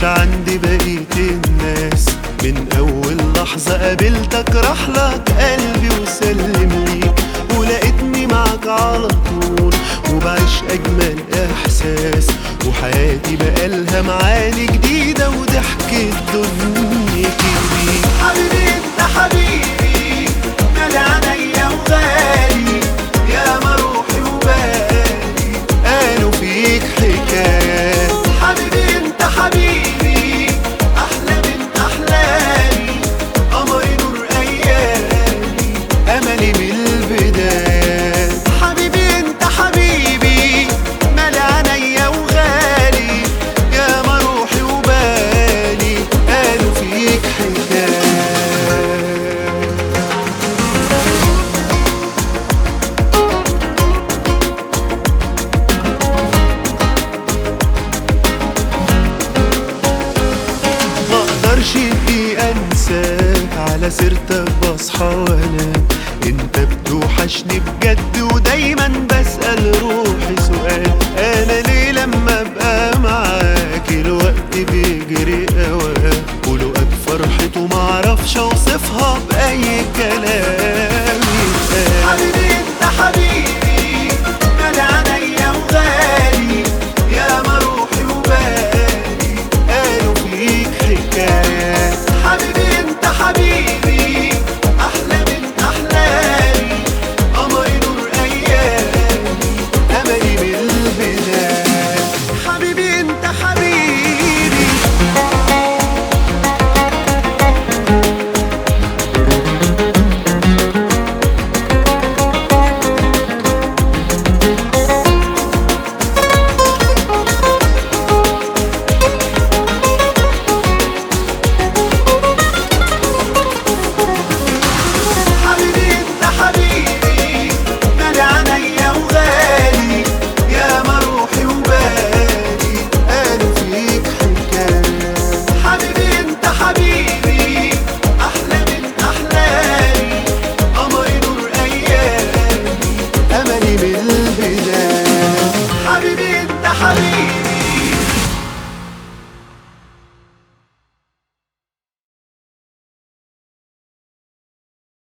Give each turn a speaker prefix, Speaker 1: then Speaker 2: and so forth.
Speaker 1: مش عندي بقية الناس. من أول لحظة قابلتك راح لك قلبي وسلم ليك ولقيتني معاك على طول وبعيش أجمل إحساس. وحياتي بقالها معاني جديدة وضحكة دنيا كبير. حبيبي انت حبيبي نادى عينيا وغالي. يا روحي وبالي قالوا فيك حكاية. أقدرش اني أنساك على سيرتك بصحى وأنا أنت بتوحشني بجد ودايما بسأل روحي سؤال. أنا ليه لما أبقى معاك الوقت بيجري اواه قلقك فرحته معرفش أوصل